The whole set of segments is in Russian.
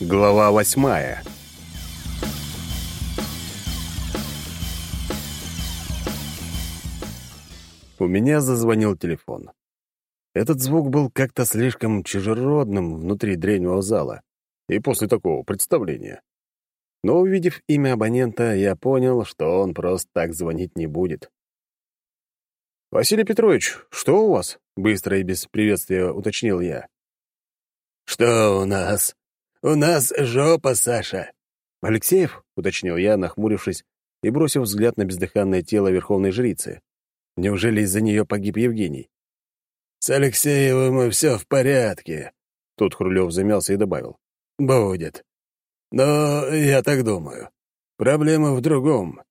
Глава восьмая У меня зазвонил телефон. Этот звук был как-то слишком чужеродным внутри древнего зала и после такого представления. Но, увидев имя абонента, я понял, что он просто так звонить не будет. «Василий Петрович, что у вас?» — быстро и без приветствия уточнил я. «Что у нас? У нас жопа, Саша!» «Алексеев?» — уточнил я, нахмурившись и бросив взгляд на бездыханное тело верховной жрицы. Неужели из-за нее погиб Евгений? «С Алексеевым все в порядке», — тут Хрулев замялся и добавил. «Будет. Но я так думаю. Проблема в другом.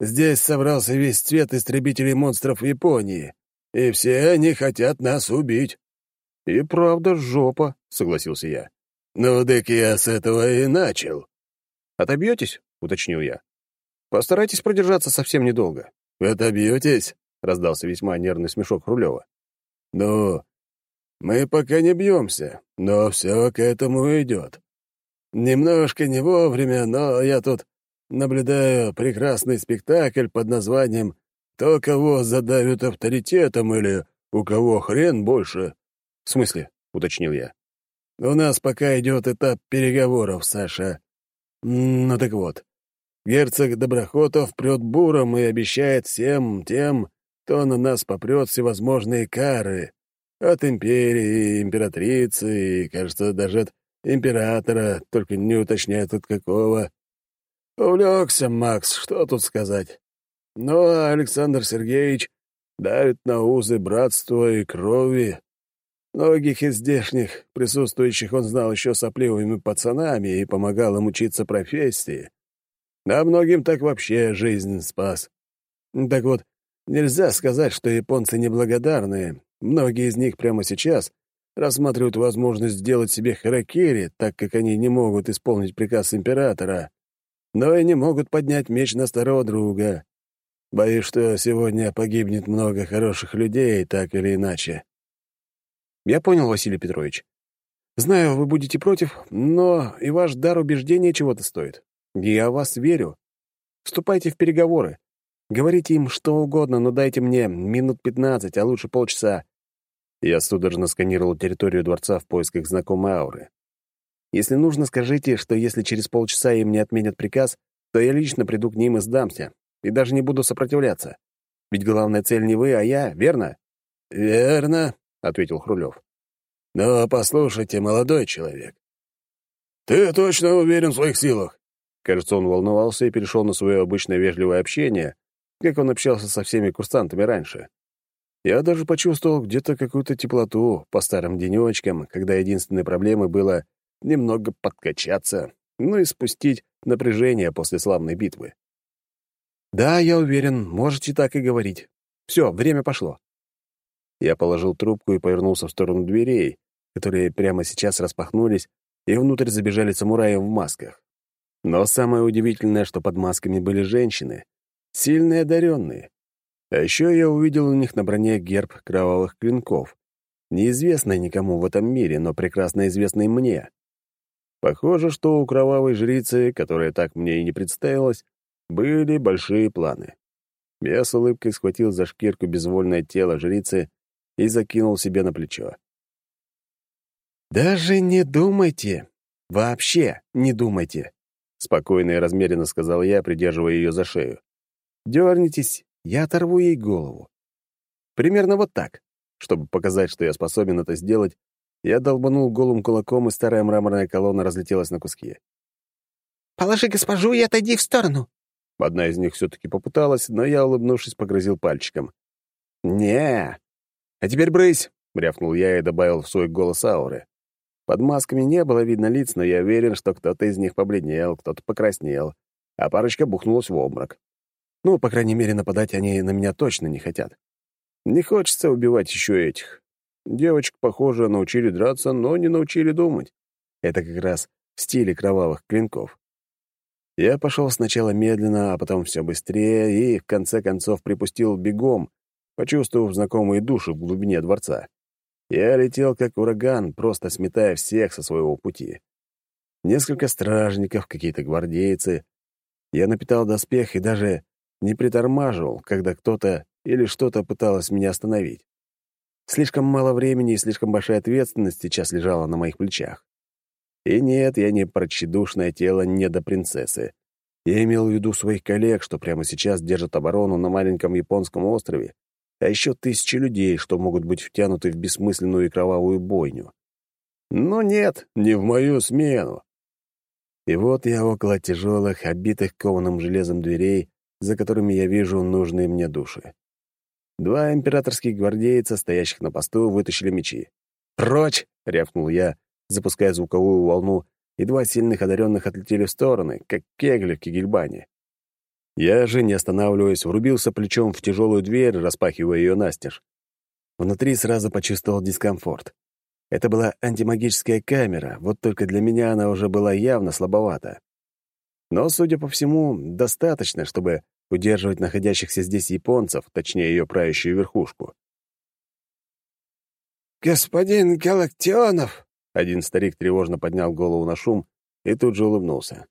Здесь собрался весь цвет истребителей монстров Японии, и все они хотят нас убить». «И правда жопа», — согласился я. «Ну, так я с этого и начал». «Отобьетесь?» — уточнил я. «Постарайтесь продержаться совсем недолго». «Отобьетесь?» — раздался весьма нервный смешок Рулева. «Ну, мы пока не бьемся, но все к этому идет. Немножко не вовремя, но я тут наблюдаю прекрасный спектакль под названием «Кто кого задавит авторитетом» или «У кого хрен больше». «В смысле?» — уточнил я. «У нас пока идет этап переговоров, Саша. Ну так вот, герцог Доброхотов прет буром и обещает всем тем, кто на нас попрет всевозможные кары. От империи, императрицы и, кажется, даже от императора, только не уточняет от какого. Увлекся Макс, что тут сказать. Но Александр Сергеевич давит на узы братства и крови. Многих из здешних присутствующих он знал еще сопливыми пацанами и помогал им учиться профессии. А многим так вообще жизнь спас. Так вот, нельзя сказать, что японцы неблагодарные. Многие из них прямо сейчас рассматривают возможность сделать себе харакири, так как они не могут исполнить приказ императора, но и не могут поднять меч на старого друга. Боюсь, что сегодня погибнет много хороших людей, так или иначе. Я понял, Василий Петрович. Знаю, вы будете против, но и ваш дар убеждения чего-то стоит. Я вас верю. Вступайте в переговоры. Говорите им что угодно, но дайте мне минут пятнадцать, а лучше полчаса. Я судорожно сканировал территорию дворца в поисках знакомой ауры. Если нужно, скажите, что если через полчаса им не отменят приказ, то я лично приду к ним и сдамся, и даже не буду сопротивляться. Ведь главная цель не вы, а я, верно? «Верно», — ответил Хрулев. «Но послушайте, молодой человек, ты точно уверен в своих силах?» Кажется, он волновался и перешел на свое обычное вежливое общение, как он общался со всеми курсантами раньше. Я даже почувствовал где-то какую-то теплоту по старым денечкам, когда единственной проблемой было немного подкачаться, ну и спустить напряжение после славной битвы. «Да, я уверен, можете так и говорить. Все, время пошло». Я положил трубку и повернулся в сторону дверей, которые прямо сейчас распахнулись, и внутрь забежали самураи в масках. Но самое удивительное, что под масками были женщины, сильные одаренные, а еще я увидел у них на броне герб кровавых клинков, неизвестный никому в этом мире, но прекрасно известный мне. Похоже, что у кровавой жрицы, которая так мне и не представилась, были большие планы. Я с улыбкой схватил за шкирку безвольное тело жрицы и закинул себе на плечо. «Даже не думайте! Вообще не думайте!» — спокойно и размеренно сказал я, придерживая ее за шею. «Дернитесь, я оторву ей голову. Примерно вот так. Чтобы показать, что я способен это сделать, я долбанул голым кулаком, и старая мраморная колонна разлетелась на куски. «Положи госпожу и отойди в сторону!» Одна из них все-таки попыталась, но я, улыбнувшись, погрозил пальчиком. не А теперь брысь!» — рявкнул я и добавил в свой голос ауры. Под масками не было видно лиц, но я уверен, что кто-то из них побледнел, кто-то покраснел, а парочка бухнулась в обморок. Ну, по крайней мере, нападать они на меня точно не хотят. Не хочется убивать еще этих. Девочек, похоже, научили драться, но не научили думать. Это как раз в стиле кровавых клинков. Я пошел сначала медленно, а потом все быстрее и, в конце концов, припустил бегом, почувствовав знакомые души в глубине дворца. Я летел как ураган, просто сметая всех со своего пути. Несколько стражников, какие-то гвардейцы. Я напитал доспех и даже не притормаживал, когда кто-то или что-то пыталось меня остановить. Слишком мало времени и слишком большая ответственность сейчас лежала на моих плечах. И нет, я не про тщедушное тело недопринцессы. Я имел в виду своих коллег, что прямо сейчас держат оборону на маленьком японском острове, а еще тысячи людей, что могут быть втянуты в бессмысленную и кровавую бойню. Но нет, не в мою смену. И вот я около тяжелых, обитых кованым железом дверей, за которыми я вижу нужные мне души. Два императорских гвардейца, стоящих на посту, вытащили мечи. «Прочь!» — рявкнул я, запуская звуковую волну и два сильных одаренных отлетели в стороны, как кегли в кегельбане. Я же, не останавливаясь, врубился плечом в тяжелую дверь, распахивая ее настежь. Внутри сразу почувствовал дискомфорт. Это была антимагическая камера, вот только для меня она уже была явно слабовата. Но, судя по всему, достаточно, чтобы удерживать находящихся здесь японцев, точнее, ее правящую верхушку. «Господин Галактионов!» Один старик тревожно поднял голову на шум и тут же улыбнулся.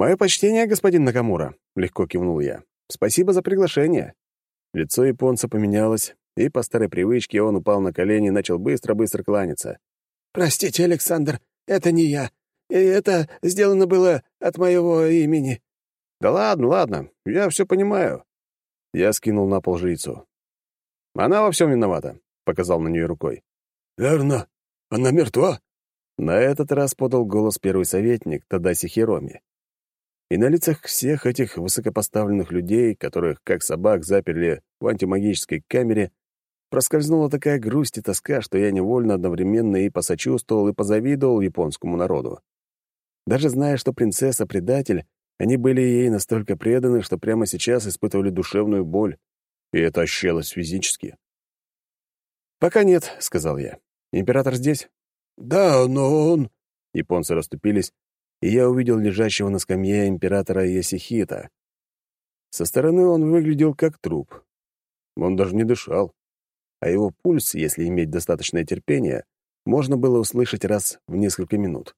«Мое почтение, господин Накамура», — легко кивнул я. «Спасибо за приглашение». Лицо японца поменялось, и по старой привычке он упал на колени и начал быстро-быстро кланяться. «Простите, Александр, это не я. И это сделано было от моего имени». «Да ладно, ладно, я все понимаю». Я скинул на пол жрицу. «Она во всем виновата», — показал на нее рукой. «Верно. Она мертва?» На этот раз подал голос первый советник Тадаси Хироми. И на лицах всех этих высокопоставленных людей, которых, как собак, заперли в антимагической камере, проскользнула такая грусть и тоска, что я невольно одновременно и посочувствовал, и позавидовал японскому народу. Даже зная, что принцесса — предатель, они были ей настолько преданы, что прямо сейчас испытывали душевную боль, и это ощущалось физически. «Пока нет», — сказал я. Император здесь?» «Да, но он...» Японцы расступились, и я увидел лежащего на скамье императора Ясихита. Со стороны он выглядел как труп. Он даже не дышал. А его пульс, если иметь достаточное терпение, можно было услышать раз в несколько минут.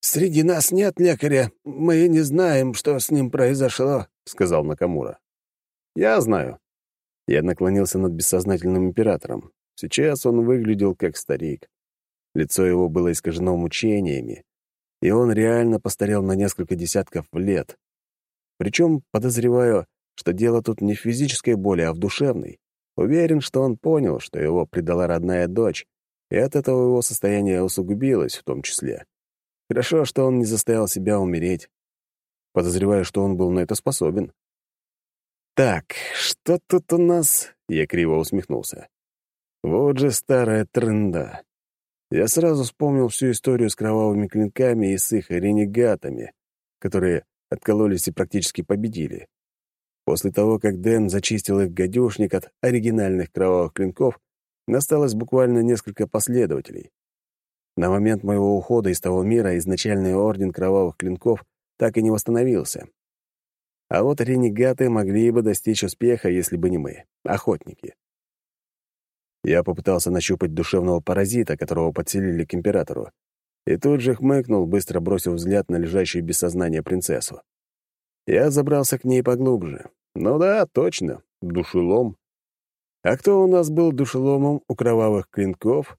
«Среди нас нет лекаря. Мы не знаем, что с ним произошло», — сказал Накамура. «Я знаю». Я наклонился над бессознательным императором. Сейчас он выглядел как старик. Лицо его было искажено мучениями, и он реально постарел на несколько десятков лет. Причем, подозреваю, что дело тут не в физической боли, а в душевной. Уверен, что он понял, что его предала родная дочь, и от этого его состояние усугубилось в том числе. Хорошо, что он не заставил себя умереть. Подозреваю, что он был на это способен. «Так, что тут у нас?» — я криво усмехнулся. Вот же старая тренда. Я сразу вспомнил всю историю с кровавыми клинками и с их ренегатами, которые откололись и практически победили. После того, как Дэн зачистил их гадюшник от оригинальных кровавых клинков, осталось буквально несколько последователей. На момент моего ухода из того мира изначальный орден кровавых клинков так и не восстановился. А вот ренегаты могли бы достичь успеха, если бы не мы, охотники. Я попытался нащупать душевного паразита, которого подселили к императору, и тут же хмыкнул, быстро бросив взгляд на лежащую без сознания принцессу. Я забрался к ней поглубже. Ну да, точно, душелом. А кто у нас был душеломом у кровавых клинков?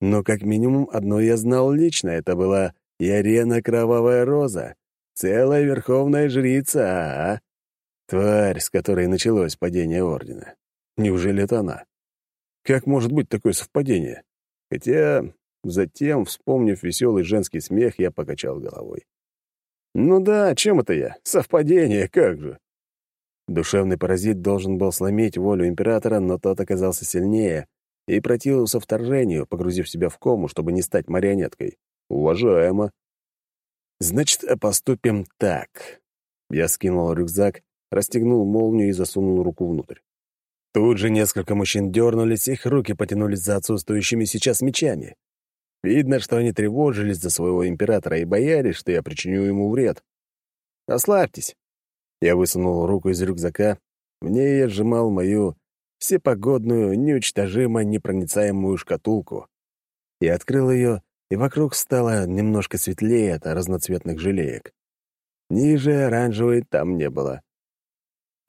Ну, как минимум, одно я знал лично, это была Ярена Кровавая Роза, целая верховная жрица, -а. Тварь, с которой началось падение Ордена. Неужели это она? Как может быть такое совпадение? Хотя затем, вспомнив веселый женский смех, я покачал головой. Ну да, чем это я? Совпадение, как же. Душевный паразит должен был сломить волю императора, но тот оказался сильнее и противился вторжению, погрузив себя в кому, чтобы не стать марионеткой. Уважаемо. Значит, поступим так. Я скинул рюкзак, расстегнул молнию и засунул руку внутрь. Тут же несколько мужчин дернулись, их руки потянулись за отсутствующими сейчас мечами. Видно, что они тревожились за своего императора и боялись, что я причиню ему вред. «Ослабьтесь!» Я высунул руку из рюкзака. В ней я сжимал мою всепогодную, неучтожимо непроницаемую шкатулку. Я открыл ее и вокруг стало немножко светлее от разноцветных желеек. Ниже оранжевой там не было.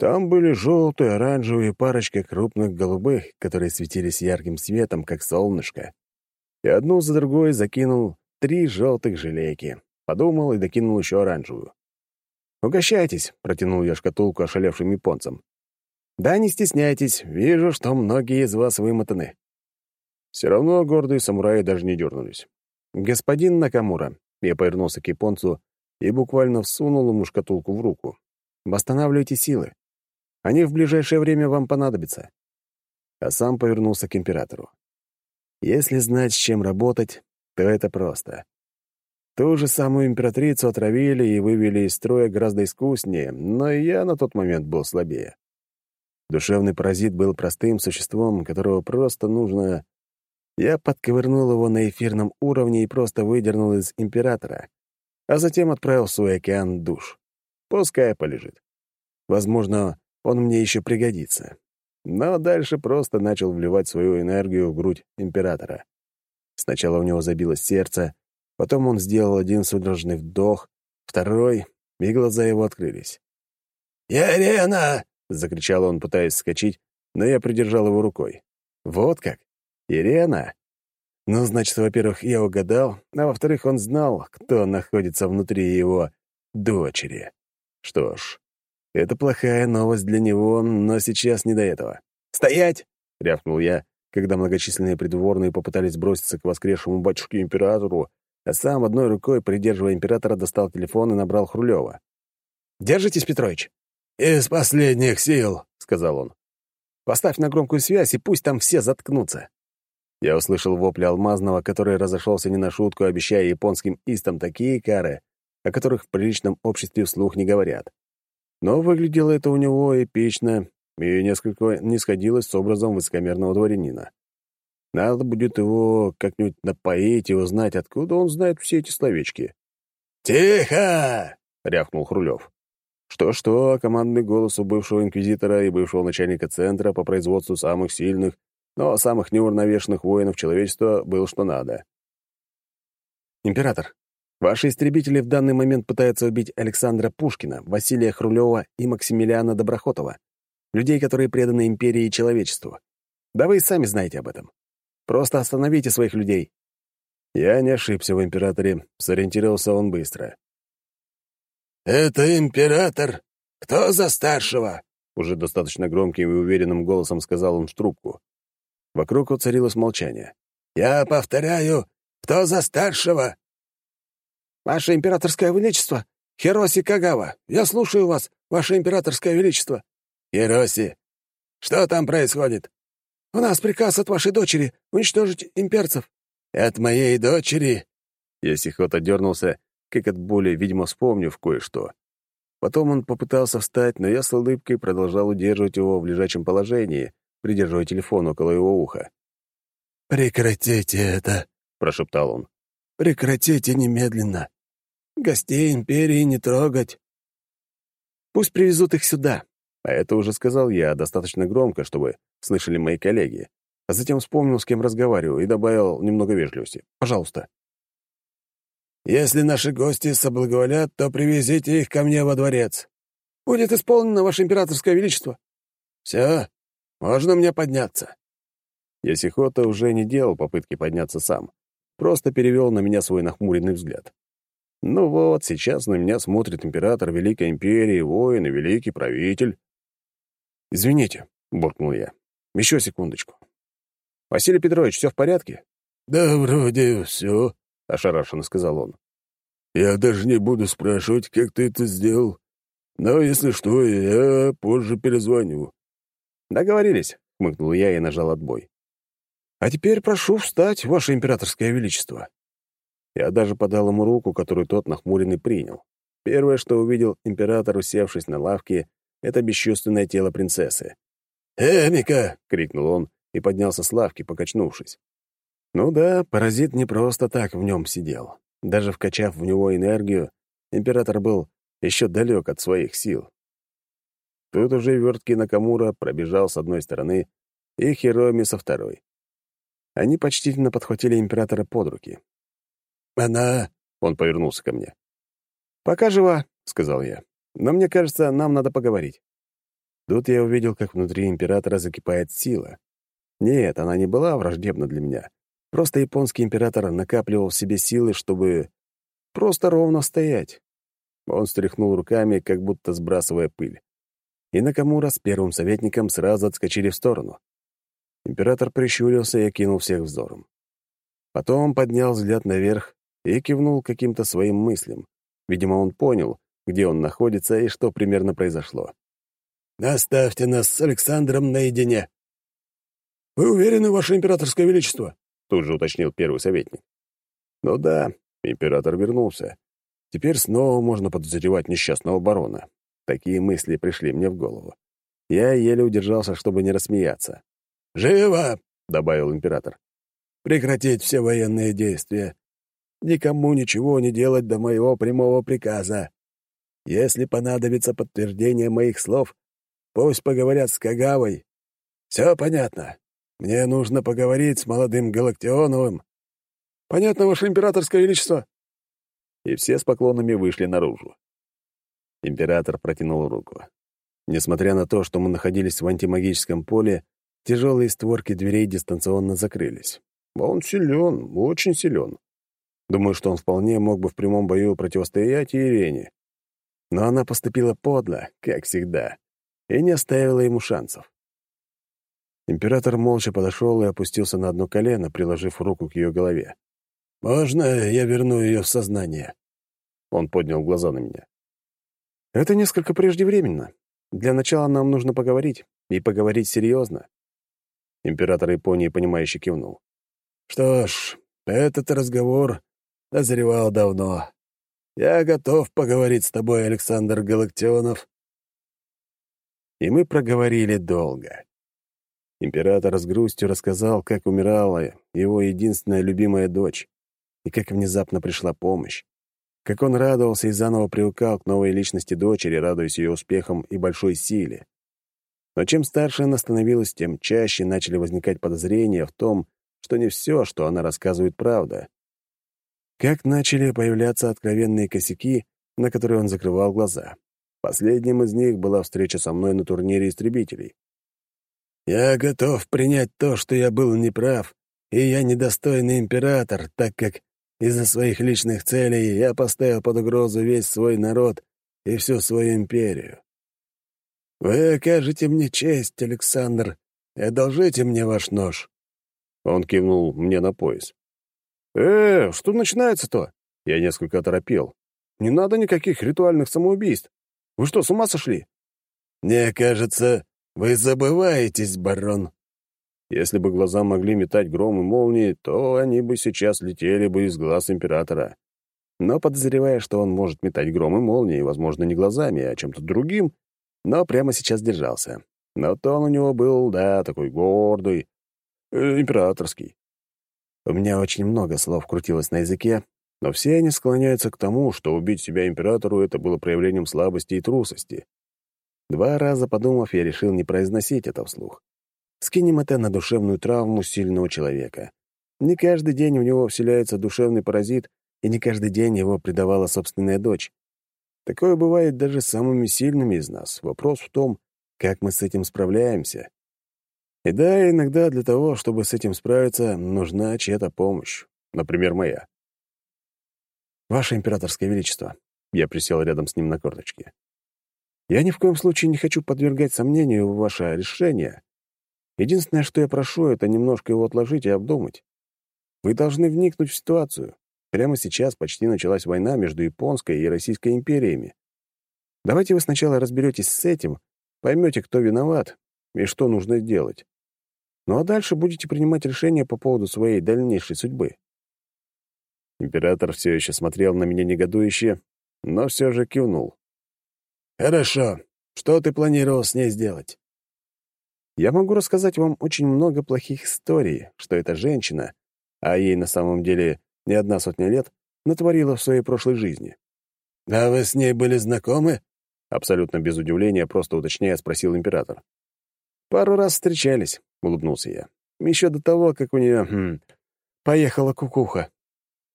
Там были желтые, оранжевые и парочка крупных голубых, которые светились ярким светом, как солнышко. И одну за другой закинул три желтых желейки. Подумал и докинул еще оранжевую. «Угощайтесь», — протянул я шкатулку ошалевшим японцам. «Да, не стесняйтесь, вижу, что многие из вас вымотаны». Все равно гордые самураи даже не дернулись. «Господин Накамура», — я повернулся к японцу и буквально всунул ему шкатулку в руку. «Восстанавливайте силы. Они в ближайшее время вам понадобятся». А сам повернулся к императору. «Если знать, с чем работать, то это просто. Ту же самую императрицу отравили и вывели из строя гораздо искуснее, но и я на тот момент был слабее. Душевный паразит был простым существом, которого просто нужно... Я подковырнул его на эфирном уровне и просто выдернул из императора, а затем отправил в свой океан душ. Пускай полежит. Возможно, он мне еще пригодится. Но дальше просто начал вливать свою энергию в грудь императора. Сначала у него забилось сердце, потом он сделал один судорожный вдох, второй, и глаза его открылись. «Ирена!» — закричал он, пытаясь вскочить, но я придержал его рукой. «Вот как? Ирена?» Ну, значит, во-первых, я угадал, а во-вторых, он знал, кто находится внутри его дочери. Что ж, это плохая новость для него, но сейчас не до этого. «Стоять!» — рявкнул я, когда многочисленные придворные попытались броситься к воскресшему батюшке-императору, а сам одной рукой, придерживая императора, достал телефон и набрал Хрулева. «Держитесь, Петрович!» «Из последних сил», — сказал он. «Поставь на громкую связь, и пусть там все заткнутся». Я услышал вопли Алмазного, который разошелся не на шутку, обещая японским истам такие кары, о которых в приличном обществе вслух не говорят. Но выглядело это у него эпично и несколько не сходилось с образом высокомерного дворянина. Надо будет его как-нибудь напоить и узнать, откуда он знает все эти словечки. «Тихо!» — рявкнул Хрулев. Что-что, командный голос у бывшего инквизитора и бывшего начальника центра по производству самых сильных, но самых неуравновешенных воинов человечества был что надо. «Император, Ваши истребители в данный момент пытаются убить Александра Пушкина, Василия Хрулева и Максимилиана Доброхотова, людей, которые преданы империи и человечеству. Да вы и сами знаете об этом. Просто остановите своих людей». Я не ошибся в императоре, сориентировался он быстро. «Это император? Кто за старшего?» Уже достаточно громким и уверенным голосом сказал он в трубку. Вокруг воцарилось молчание. «Я повторяю, кто за старшего?» «Ваше императорское величество! Хироси Кагава! Я слушаю вас, ваше императорское величество!» «Хироси, что там происходит?» «У нас приказ от вашей дочери уничтожить имперцев». «От моей дочери?» Ясихота дернулся, как от боли, видимо, вспомнив кое-что. Потом он попытался встать, но я с улыбкой продолжал удерживать его в лежачем положении, придерживая телефон около его уха. «Прекратите это», — прошептал он. «Прекратите немедленно. Гостей империи не трогать. Пусть привезут их сюда. А это уже сказал я достаточно громко, чтобы слышали мои коллеги. А затем вспомнил, с кем разговариваю, и добавил немного вежливости. Пожалуйста. Если наши гости соблаговолят, то привезите их ко мне во дворец. Будет исполнено, Ваше Императорское Величество. Все, можно мне подняться. Ясихота уже не делал попытки подняться сам. Просто перевел на меня свой нахмуренный взгляд. Ну вот, сейчас на меня смотрит император Великой Империи, воин и великий правитель. «Извините», — буркнул я. «Еще секундочку. Василий Петрович, все в порядке?» «Да вроде все», — ошарашенно сказал он. «Я даже не буду спрашивать, как ты это сделал. Но если что, я позже перезвоню». «Договорились», — хмыкнул я и нажал отбой. «А теперь прошу встать, Ваше Императорское Величество». Я даже подал ему руку, которую тот нахмуренный принял. Первое, что увидел император, усевшись на лавке, — это бесчувственное тело принцессы. «Эмика!» — крикнул он и поднялся с лавки, покачнувшись. Ну да, паразит не просто так в нем сидел. Даже вкачав в него энергию, император был еще далек от своих сил. Тут уже верткий Накамура пробежал с одной стороны и Хироми со второй. Они почтительно подхватили императора под руки. Она...» — он повернулся ко мне. «Пока жива», — сказал я. «Но мне кажется, нам надо поговорить». Тут я увидел, как внутри императора закипает сила. Нет, она не была враждебна для меня. Просто японский император накапливал в себе силы, чтобы просто ровно стоять. Он стряхнул руками, как будто сбрасывая пыль. И Накамура с первым советником сразу отскочили в сторону. Император прищурился и окинул всех взором. Потом поднял взгляд наверх и кивнул каким-то своим мыслям. Видимо, он понял, где он находится и что примерно произошло. «Оставьте нас с Александром наедине». «Вы уверены, Ваше Императорское Величество?» — тут же уточнил первый советник. «Ну да, император вернулся. Теперь снова можно подозревать несчастного барона. Такие мысли пришли мне в голову. Я еле удержался, чтобы не рассмеяться. «Живо!» — добавил император. «Прекратить все военные действия. Никому ничего не делать до моего прямого приказа. Если понадобится подтверждение моих слов, пусть поговорят с Кагавой. Все понятно. Мне нужно поговорить с молодым Галактионовым». «Понятно, Ваше Императорское Величество?» и все с поклонами вышли наружу. Император протянул руку. Несмотря на то, что мы находились в антимагическом поле, тяжелые створки дверей дистанционно закрылись. Он силен, очень силен. Думаю, что он вполне мог бы в прямом бою противостоять Ирене. Но она поступила подло, как всегда, и не оставила ему шансов. Император молча подошел и опустился на одно колено, приложив руку к ее голове. «Можно я верну ее в сознание?» Он поднял глаза на меня. «Это несколько преждевременно. Для начала нам нужно поговорить, и поговорить серьезно». Император Японии, понимающе кивнул. «Что ж, этот разговор назревал давно. Я готов поговорить с тобой, Александр Галактионов». И мы проговорили долго. Император с грустью рассказал, как умирала его единственная любимая дочь и как внезапно пришла помощь. Как он радовался и заново привыкал к новой личности дочери, радуясь ее успехам и большой силе. Но чем старше она становилась, тем чаще начали возникать подозрения в том, что не все, что она рассказывает, правда. Как начали появляться откровенные косяки, на которые он закрывал глаза. Последним из них была встреча со мной на турнире истребителей. «Я готов принять то, что я был неправ, и я недостойный император, так как из-за своих личных целей я поставил под угрозу весь свой народ и всю свою империю. Вы окажете мне честь, Александр, и одолжите мне ваш нож». Он кивнул мне на пояс. «Э, что начинается-то?» Я несколько оторопел. «Не надо никаких ритуальных самоубийств. Вы что, с ума сошли?» «Мне кажется, вы забываетесь, барон», если бы глаза могли метать гром и молнии, то они бы сейчас летели бы из глаз императора. Но подозревая, что он может метать гром и молнии, возможно, не глазами, а чем-то другим, но прямо сейчас держался. Но тон у него был, да, такой гордый, э, императорский. У меня очень много слов крутилось на языке, но все они склоняются к тому, что убить себя императору — это было проявлением слабости и трусости. Два раза подумав, я решил не произносить это вслух. Скинем это на душевную травму сильного человека. Не каждый день у него вселяется душевный паразит, и не каждый день его предавала собственная дочь. Такое бывает даже с самыми сильными из нас. Вопрос в том, как мы с этим справляемся. И да, иногда для того, чтобы с этим справиться, нужна чья-то помощь. Например, моя. «Ваше императорское величество», — я присел рядом с ним на корточке. «Я ни в коем случае не хочу подвергать сомнению ваше решение, Единственное, что я прошу, это немножко его отложить и обдумать. Вы должны вникнуть в ситуацию. Прямо сейчас почти началась война между Японской и Российской империями. Давайте вы сначала разберетесь с этим, поймете, кто виноват и что нужно сделать. Ну а дальше будете принимать решения по поводу своей дальнейшей судьбы. Император все еще смотрел на меня негодующе, но все же кивнул. «Хорошо. Что ты планировал с ней сделать?» Я могу рассказать вам очень много плохих историй, что эта женщина, а ей на самом деле не одна сотня лет, натворила в своей прошлой жизни. «А вы с ней были знакомы?» Абсолютно без удивления, просто уточняя, спросил император. «Пару раз встречались», — улыбнулся я. «Еще до того, как у нее хм, поехала кукуха».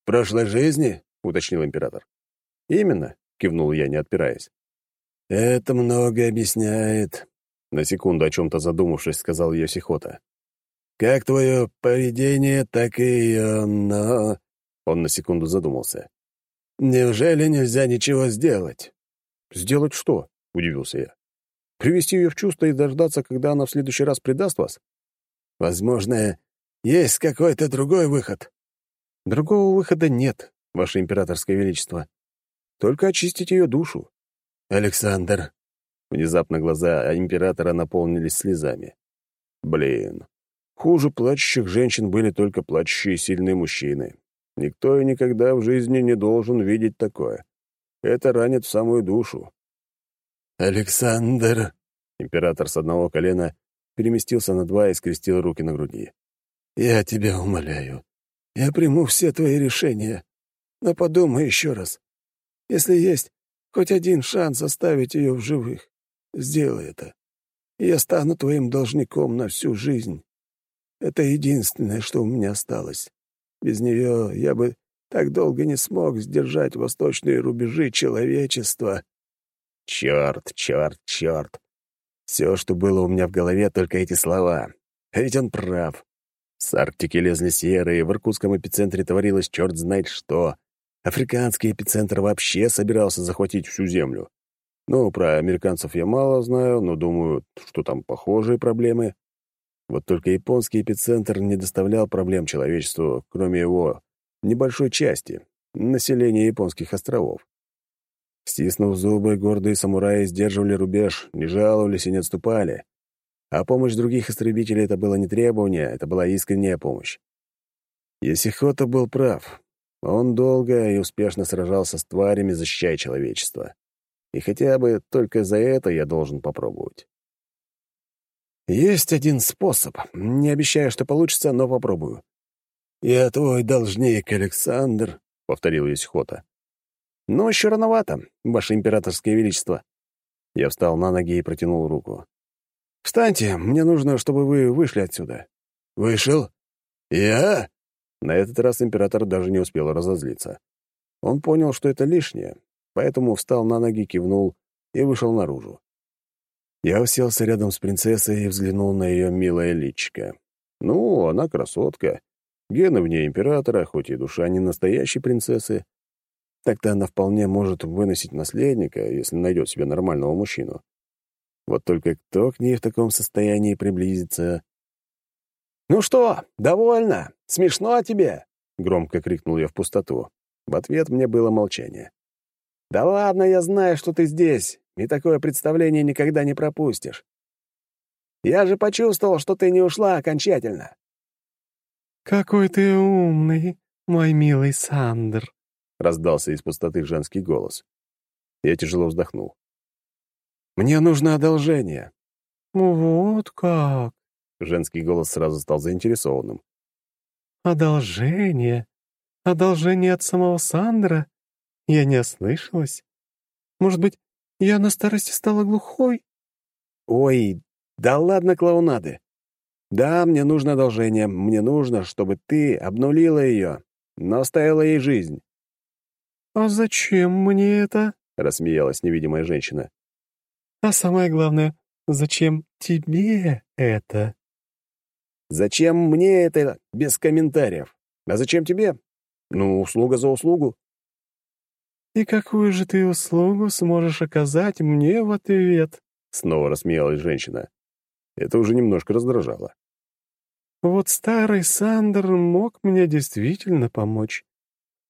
прошлой жизни?» — уточнил император. «Именно», — кивнул я, не отпираясь. «Это много объясняет», — на секунду о чем-то задумавшись, сказал Йосихота. «Как твое поведение, так и ее, но...» Он на секунду задумался. «Неужели нельзя ничего сделать?» «Сделать что?» — удивился я. «Привести ее в чувство и дождаться, когда она в следующий раз предаст вас?» «Возможно, есть какой-то другой выход». «Другого выхода нет, Ваше Императорское Величество. Только очистить ее душу». «Александр». Внезапно глаза императора наполнились слезами. «Блин, хуже плачущих женщин были только плачущие сильные мужчины. Никто и никогда в жизни не должен видеть такое. Это ранит в самую душу. «Александр!» Император с одного колена переместился на два и скрестил руки на груди. «Я тебя умоляю. Я приму все твои решения. Но подумай еще раз. Если есть хоть один шанс оставить ее в живых, сделай это. я стану твоим должником на всю жизнь. Это единственное, что у меня осталось. Без нее я бы так долго не смог сдержать восточные рубежи человечества. Черт, черт, черт. Все, что было у меня в голове, только эти слова. А ведь он прав. С Арктики лезли серые, в иркутском эпицентре творилось черт знает что. Африканский эпицентр вообще собирался захватить всю Землю. Ну, про американцев я мало знаю, но думаю, что там похожие проблемы. Вот только японский эпицентр не доставлял проблем человечеству, кроме его небольшой части — населения японских островов. Стиснув зубы, гордые самураи сдерживали рубеж, не жаловались и не отступали. А помощь других истребителей — это было не требование, это была искренняя помощь. Есихото был прав. Он долго и успешно сражался с тварями, защищая человечество. И хотя бы только за это я должен попробовать. Есть один способ. Не обещаю, что получится, но попробую. «Я твой должник, Александр», — повторил Есхота. «Но еще рановато, ваше императорское величество». Я встал на ноги и протянул руку. «Встаньте, мне нужно, чтобы вы вышли отсюда». «Вышел? Я?» На этот раз император даже не успел разозлиться. Он понял, что это лишнее, поэтому встал на ноги, кивнул и вышел наружу. Я уселся рядом с принцессой и взглянул на ее милое личико. Ну, она красотка. Гены в ней императора, хоть и душа не настоящей принцессы. Так-то она вполне может выносить наследника, если найдет себе нормального мужчину. Вот только кто к ней в таком состоянии приблизится? «Ну что, довольно? Смешно тебе?» — громко крикнул я в пустоту. В ответ мне было молчание. «Да ладно, я знаю, что ты здесь и такое представление никогда не пропустишь. Я же почувствовал, что ты не ушла окончательно». «Какой ты умный, мой милый Сандер», — раздался из пустоты женский голос. Я тяжело вздохнул. «Мне нужно одолжение». «Вот как!» — женский голос сразу стал заинтересованным. «Одолжение? Одолжение от самого Сандра? Я не ослышалась. Может быть, я на старости стала глухой? Ой, да ладно клоунады. Да, мне нужно одолжение. Мне нужно, чтобы ты обнулила ее, но оставила ей жизнь. А зачем мне это? Рассмеялась невидимая женщина. А самое главное, зачем тебе это? Зачем мне это без комментариев? А зачем тебе? Ну, услуга за услугу. «И какую же ты услугу сможешь оказать мне в ответ?» Снова рассмеялась женщина. Это уже немножко раздражало. «Вот старый Сандер мог мне действительно помочь.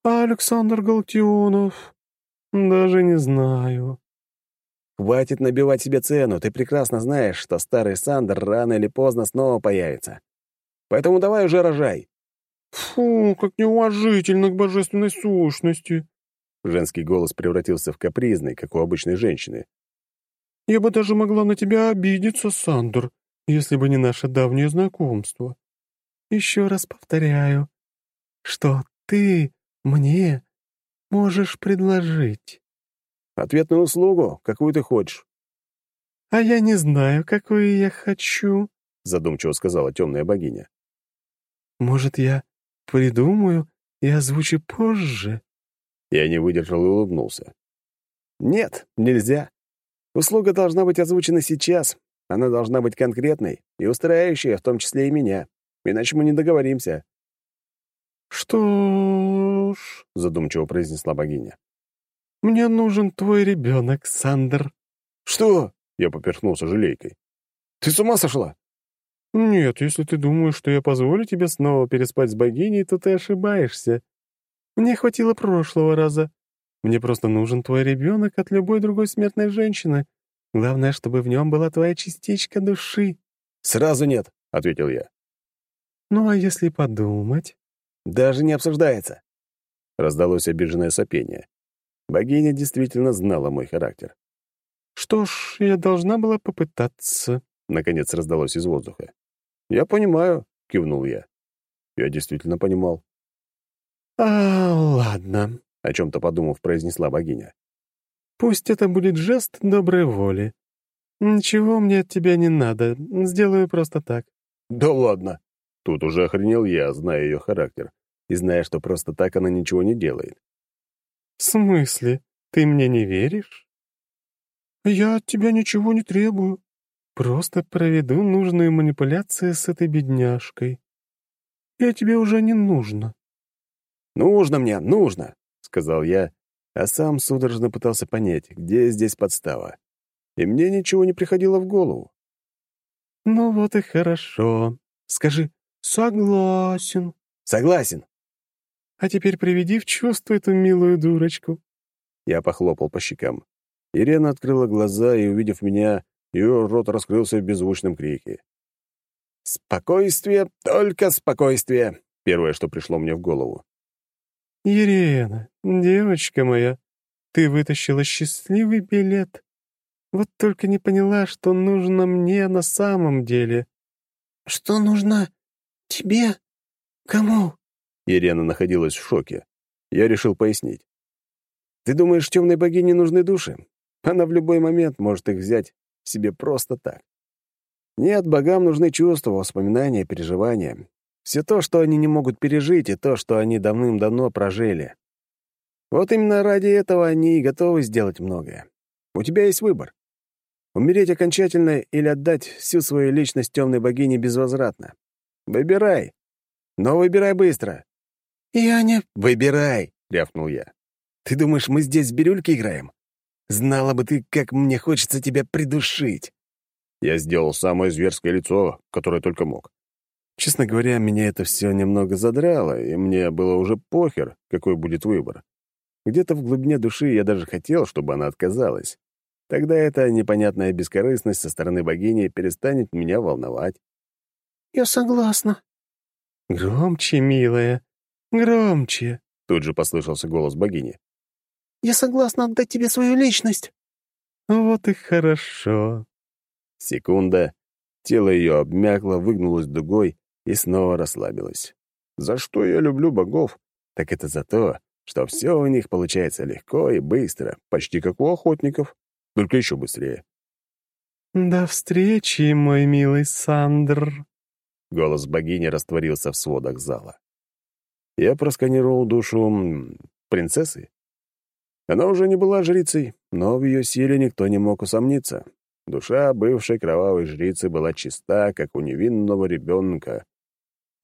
Александр Галтионов? Даже не знаю». «Хватит набивать себе цену. Ты прекрасно знаешь, что старый Сандер рано или поздно снова появится. Поэтому давай уже рожай». «Фу, как неуважительно к божественной сущности!» Женский голос превратился в капризный, как у обычной женщины. «Я бы даже могла на тебя обидеться, Сандер, если бы не наше давнее знакомство. Еще раз повторяю, что ты мне можешь предложить?» «Ответную услугу, какую ты хочешь». «А я не знаю, какую я хочу», — задумчиво сказала темная богиня. «Может, я придумаю и озвучу позже?» Я не выдержал и улыбнулся. «Нет, нельзя. Услуга должна быть озвучена сейчас. Она должна быть конкретной и устраивающей, в том числе и меня. Иначе мы не договоримся». «Что ж», — задумчиво произнесла богиня, — «мне нужен твой ребенок, Сандер». «Что?» — я поперхнулся желейкой. «Ты с ума сошла?» «Нет, если ты думаешь, что я позволю тебе снова переспать с богиней, то ты ошибаешься. Мне хватило прошлого раза. Мне просто нужен твой ребенок от любой другой смертной женщины. Главное, чтобы в нем была твоя частичка души». «Сразу нет», — ответил я. «Ну а если подумать?» «Даже не обсуждается». Раздалось обиженное сопение. Богиня действительно знала мой характер. «Что ж, я должна была попытаться», — наконец раздалось из воздуха. «Я понимаю», — кивнул я. Я действительно понимал. «А, ладно», — о чем-то подумав, произнесла богиня. «Пусть это будет жест доброй воли. Ничего мне от тебя не надо, сделаю просто так». «Да ладно!» Тут уже охренел я, зная ее характер, и зная, что просто так она ничего не делает. «В смысле? Ты мне не веришь?» «Я от тебя ничего не требую. Просто проведу нужную манипуляцию с этой бедняжкой. Я тебе уже не нужно». «Нужно мне, нужно!» — сказал я, а сам судорожно пытался понять, где здесь подстава. И мне ничего не приходило в голову. «Ну вот и хорошо. Скажи «согласен». «Согласен». «А теперь приведи в чувство эту милую дурочку». Я похлопал по щекам. Ирена открыла глаза и, увидев меня, ее рот раскрылся в беззвучном крике. «Спокойствие, только спокойствие!» — первое, что пришло мне в голову. «Ирена, девочка моя, ты вытащила счастливый билет. Вот только не поняла, что нужно мне на самом деле». «Что нужно тебе? Кому?» Ирена находилась в шоке. Я решил пояснить. «Ты думаешь, темной богине нужны души? Она в любой момент может их взять себе просто так. Нет, богам нужны чувства, воспоминания, переживания. Все то, что они не могут пережить, и то, что они давным-давно прожили. Вот именно ради этого они и готовы сделать многое. У тебя есть выбор. Умереть окончательно или отдать всю свою личность темной богине безвозвратно. Выбирай. Но выбирай быстро. «Я не...» «Выбирай!» — рявкнул я. «Ты думаешь, мы здесь в бирюльки играем? Знала бы ты, как мне хочется тебя придушить!» Я сделал самое зверское лицо, которое только мог. Честно говоря, меня это все немного задрало, и мне было уже похер, какой будет выбор. Где-то в глубине души я даже хотел, чтобы она отказалась. Тогда эта непонятная бескорыстность со стороны богини перестанет меня волновать. «Я согласна». «Громче, милая, громче», — тут же послышался голос богини. «Я согласна отдать тебе свою личность». «Вот и хорошо». Секунда. Тело ее обмякло, выгнулось дугой и снова расслабилось. За что я люблю богов? Так это за то, что все у них получается легко и быстро, почти как у охотников, только еще быстрее. «До встречи, мой милый Сандр!» Голос богини растворился в сводах зала. Я просканировал душу принцессы. Она уже не была жрицей, но в ее силе никто не мог усомниться. Душа бывшей кровавой жрицы была чиста, как у невинного ребенка.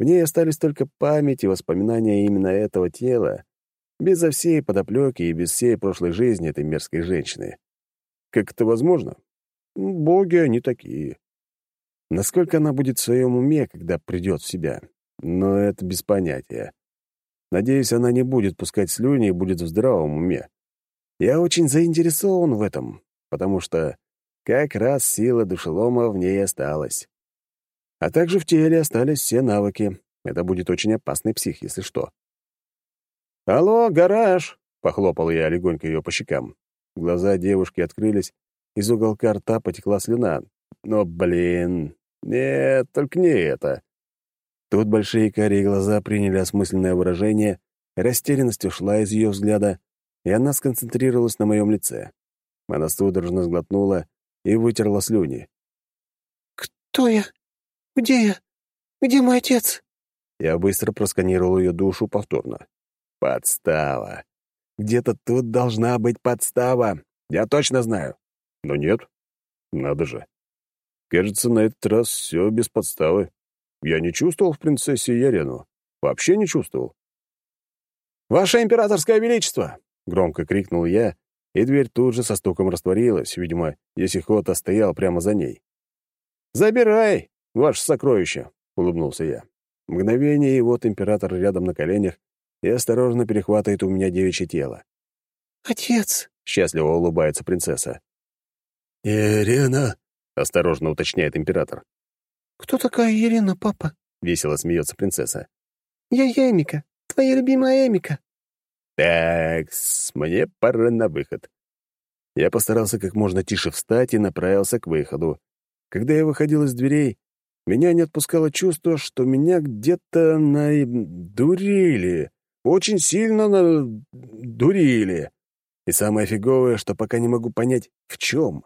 В ней остались только память и воспоминания именно этого тела, безо всей подоплеки и без всей прошлой жизни этой мерзкой женщины. Как это возможно? Боги они такие. Насколько она будет в своем уме, когда придет в себя? Но это без понятия. Надеюсь, она не будет пускать слюни и будет в здравом уме. Я очень заинтересован в этом, потому что как раз сила душелома в ней осталась. А также в теле остались все навыки. Это будет очень опасный псих, если что. «Алло, гараж!» — похлопал я легонько ее по щекам. Глаза девушки открылись, из уголка рта потекла слюна. Но, блин, нет, только не это. Тут большие карие глаза приняли осмысленное выражение, растерянность ушла из ее взгляда, и она сконцентрировалась на моем лице. Она судорожно сглотнула и вытерла слюни. «Кто я? Где я? Где мой отец?» Я быстро просканировал ее душу повторно. Подстава. Где-то тут должна быть подстава. Я точно знаю. Но нет. Надо же. Кажется, на этот раз все без подставы. Я не чувствовал в принцессе Ярену. Вообще не чувствовал. «Ваше императорское величество!» — громко крикнул я, и дверь тут же со стуком растворилась, видимо, Есихота стоял прямо за ней. «Забирай, ваше сокровище!» — улыбнулся я. Мгновение, и вот император рядом на коленях и осторожно перехватывает у меня девичье тело. «Отец!» — счастливо улыбается принцесса. «Ирина!» — осторожно уточняет император. «Кто такая Ирина, папа?» — весело смеется принцесса. «Я Эмика, твоя любимая Эмика». Так, мне пора на выход. Я постарался как можно тише встать и направился к выходу. Когда я выходил из дверей, меня не отпускало чувство, что меня где-то надурили. Очень сильно надурили. И самое фиговое, что пока не могу понять, в чем.